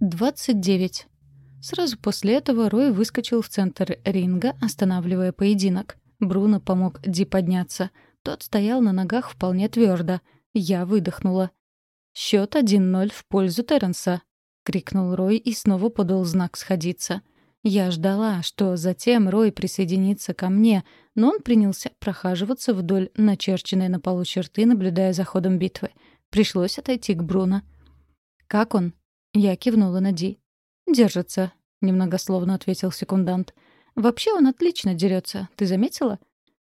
29. Сразу после этого Рой выскочил в центр ринга, останавливая поединок. Бруно помог Ди подняться. Тот стоял на ногах вполне твердо. Я выдохнула. «Счет 1-0 в пользу Терренса», — крикнул Рой и снова подал знак сходиться. Я ждала, что затем Рой присоединится ко мне, но он принялся прохаживаться вдоль начерченной на полу черты, наблюдая за ходом битвы. Пришлось отойти к Бруно. «Как он?» Я кивнула на Ди. «Держится», — немногословно ответил секундант. «Вообще он отлично дерется. Ты заметила?»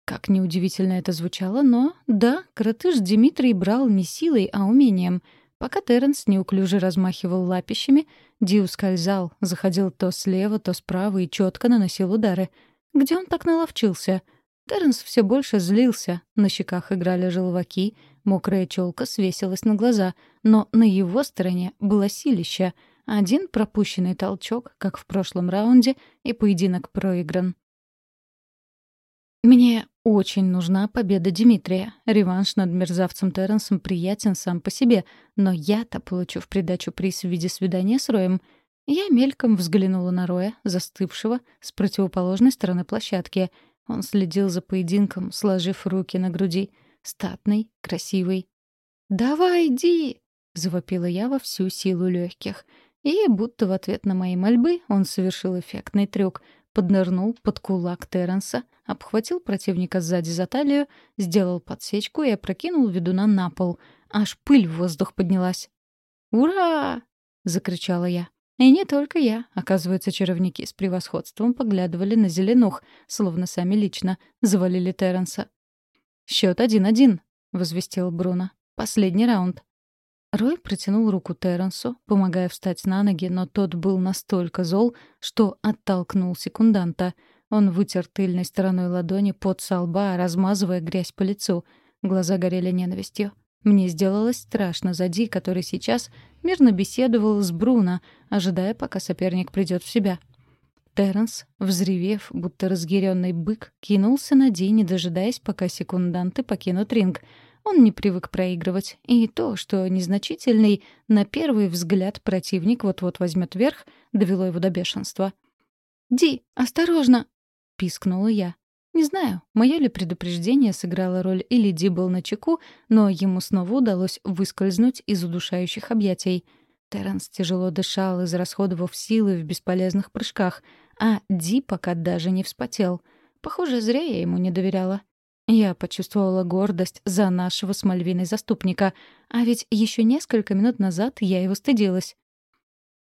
Как неудивительно это звучало, но да, коротыш Дмитрий брал не силой, а умением. Пока Терренс неуклюже размахивал лапищами, Ди ускользал, заходил то слева, то справа и четко наносил удары. Где он так наловчился? Терренс все больше злился. На щеках играли желваки, мокрая челка свесилась на глаза, но на его стороне было силище. Один пропущенный толчок, как в прошлом раунде, и поединок проигран. Мне очень нужна победа Дмитрия. Реванш над мерзавцем Терренсом приятен сам по себе, но я-то получу в придачу приз в виде свидания с Роем. Я мельком взглянула на Роя, застывшего с противоположной стороны площадки. Он следил за поединком, сложив руки на груди. Статный, красивый. «Давай, иди!» — завопила я во всю силу легких. И, будто в ответ на мои мольбы, он совершил эффектный трюк — поднырнул под кулак Терренса, обхватил противника сзади за талию, сделал подсечку и опрокинул ведуна на пол. Аж пыль в воздух поднялась. «Ура!» — закричала я. И не только я. Оказывается, чаровники с превосходством поглядывали на зеленух, словно сами лично завалили Терренса. «Счет один-один», — возвестил Бруно. «Последний раунд». Рой протянул руку Терренсу, помогая встать на ноги, но тот был настолько зол, что оттолкнул секунданта. Он вытер тыльной стороной ладони под со лба, размазывая грязь по лицу. Глаза горели ненавистью. Мне сделалось страшно за Ди, который сейчас мирно беседовал с Бруно, ожидая, пока соперник придет в себя. Терренс, взревев, будто разъяренный бык, кинулся на Ди, не дожидаясь, пока секунданты покинут ринг — он не привык проигрывать, и то, что незначительный, на первый взгляд противник вот-вот возьмет верх, довело его до бешенства. «Ди, осторожно!» — пискнула я. Не знаю, мое ли предупреждение сыграло роль или Ди был на чеку, но ему снова удалось выскользнуть из удушающих объятий. Терренс тяжело дышал, израсходовав силы в бесполезных прыжках, а Ди пока даже не вспотел. Похоже, зря я ему не доверяла. Я почувствовала гордость за нашего с Мальвиной заступника, а ведь еще несколько минут назад я его стыдилась.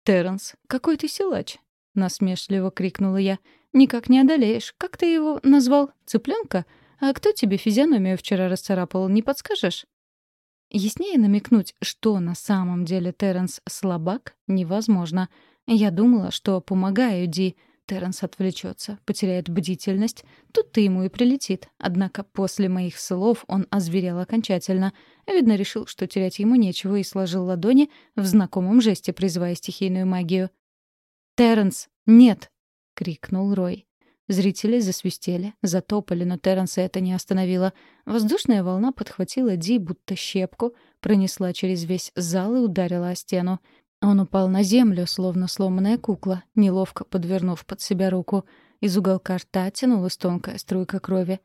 «Терренс, какой ты силач!» — насмешливо крикнула я. «Никак не одолеешь. Как ты его назвал? Цыпленка? А кто тебе физиономию вчера расцарапал, не подскажешь?» Яснее намекнуть, что на самом деле Терренс слабак, невозможно. Я думала, что помогаю Ди, Терренс отвлечется, потеряет бдительность, тут-то ему и прилетит. Однако после моих слов он озверел окончательно. Видно, решил, что терять ему нечего, и сложил ладони в знакомом жесте, призывая стихийную магию. «Терренс, нет!» — крикнул Рой. Зрители засвистели, затопали, но Терренса это не остановило. Воздушная волна подхватила Ди, будто щепку, пронесла через весь зал и ударила о стену. Он упал на землю, словно сломанная кукла, неловко подвернув под себя руку. Из уголка рта тянулась тонкая струйка крови.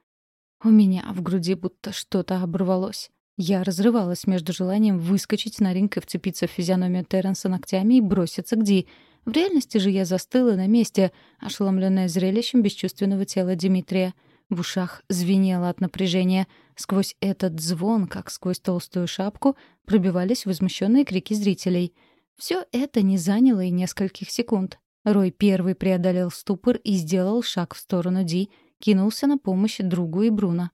У меня в груди будто что-то оборвалось. Я разрывалась между желанием выскочить на ринг и вцепиться в физиономию Терренса ногтями и броситься к Ди. В реальности же я застыла на месте, ошеломленная зрелищем бесчувственного тела Дмитрия. В ушах звенело от напряжения. Сквозь этот звон, как сквозь толстую шапку, пробивались возмущенные крики зрителей — все это не заняло и нескольких секунд. Рой первый преодолел ступор и сделал шаг в сторону Ди, кинулся на помощь другу и Бруно.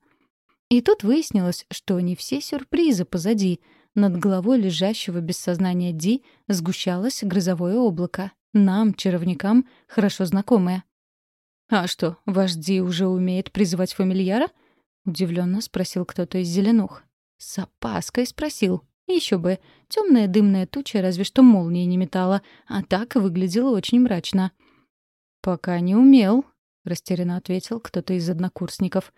И тут выяснилось, что не все сюрпризы позади. Над головой лежащего без сознания Ди сгущалось грозовое облако. Нам, чаровникам, хорошо знакомое. «А что, ваш Ди уже умеет призывать фамильяра?» — удивленно спросил кто-то из зеленух. С опаской спросил. Еще бы. Темная дымная туча разве что молнии не метала, а так выглядело очень мрачно. «Пока не умел», — растерянно ответил кто-то из однокурсников.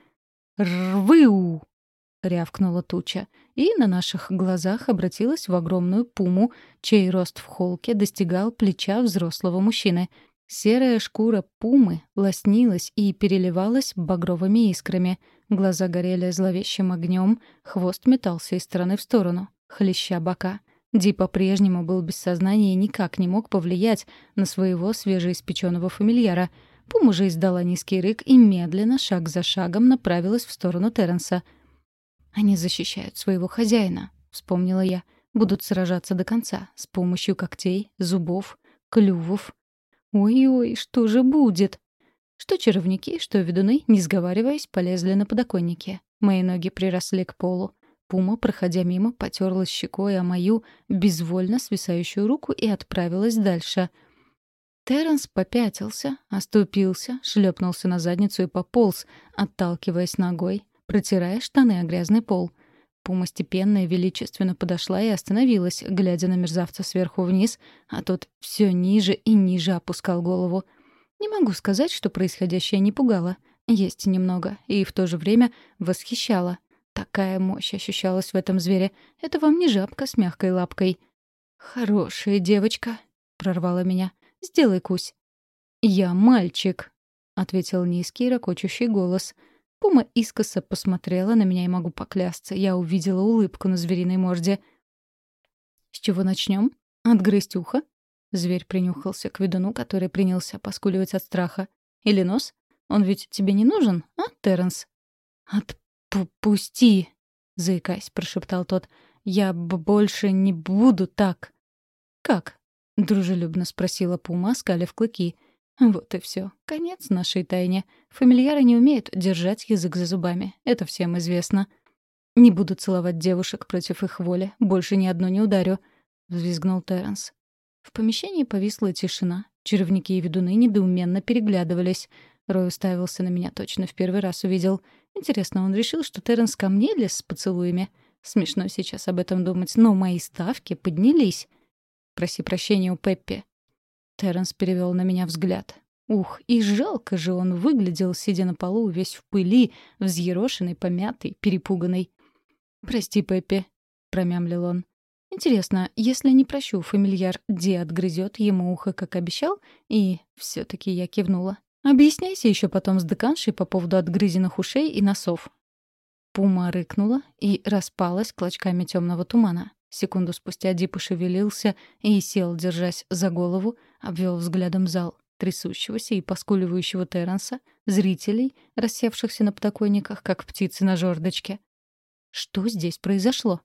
«Рвыу!» — рявкнула туча, и на наших глазах обратилась в огромную пуму, чей рост в холке достигал плеча взрослого мужчины. Серая шкура пумы лоснилась и переливалась багровыми искрами. Глаза горели зловещим огнем, хвост метался из стороны в сторону, хлеща бока. Ди по-прежнему был без сознания и никак не мог повлиять на своего свежеиспеченного фамильяра. Пума же издала низкий рык и медленно, шаг за шагом, направилась в сторону Терренса. «Они защищают своего хозяина», — вспомнила я. «Будут сражаться до конца, с помощью когтей, зубов, клювов. Ой-ой, что же будет?» Что чаровники, что ведуны, не сговариваясь, полезли на подоконники. Мои ноги приросли к полу. Пума, проходя мимо, потерлась щекой о мою безвольно свисающую руку и отправилась дальше. Терренс попятился, оступился, шлепнулся на задницу и пополз, отталкиваясь ногой, протирая штаны о грязный пол. Пума степенно и величественно подошла и остановилась, глядя на мерзавца сверху вниз, а тот все ниже и ниже опускал голову. Не могу сказать, что происходящее не пугало. Есть немного, и в то же время восхищало. Такая мощь ощущалась в этом звере. Это вам не жабка с мягкой лапкой. «Хорошая девочка», — прорвала меня. «Сделай кусь». «Я мальчик», — ответил низкий ракочущий голос. Пума искоса посмотрела на меня и могу поклясться. Я увидела улыбку на звериной морде. «С чего начнем? Отгрызть ухо?» Зверь принюхался к ведуну, который принялся поскуливать от страха. «Или нос? Он ведь тебе не нужен, а, Терренс?» «От «Пусти!» — заикаясь, прошептал тот. «Я больше не буду так!» «Как?» — дружелюбно спросила Пума, скалив клыки. «Вот и все. Конец нашей тайне. Фамильяры не умеют держать язык за зубами. Это всем известно. Не буду целовать девушек против их воли. Больше ни одну не ударю», — взвизгнул Терренс. В помещении повисла тишина. Червники и ведуны недоуменно переглядывались. Рой уставился на меня точно в первый раз увидел — Интересно, он решил, что Терренс ко мне лез с поцелуями? Смешно сейчас об этом думать, но мои ставки поднялись. Проси прощения у Пеппи. Терренс перевел на меня взгляд. Ух, и жалко же он выглядел, сидя на полу, весь в пыли, взъерошенный, помятый, перепуганный. «Прости, Пеппи», — промямлил он. «Интересно, если не прощу, фамильяр Ди отгрызет ему ухо, как обещал?» И все таки я кивнула. Объясняйся еще потом с деканшей по поводу отгрызенных ушей и носов. Пума рыкнула и распалась клочками темного тумана. Секунду спустя Ди пошевелился и сел, держась за голову, обвел взглядом зал, трясущегося и поскуливающего Терренса, зрителей, рассевшихся на подоконниках, как птицы на жердочке. Что здесь произошло?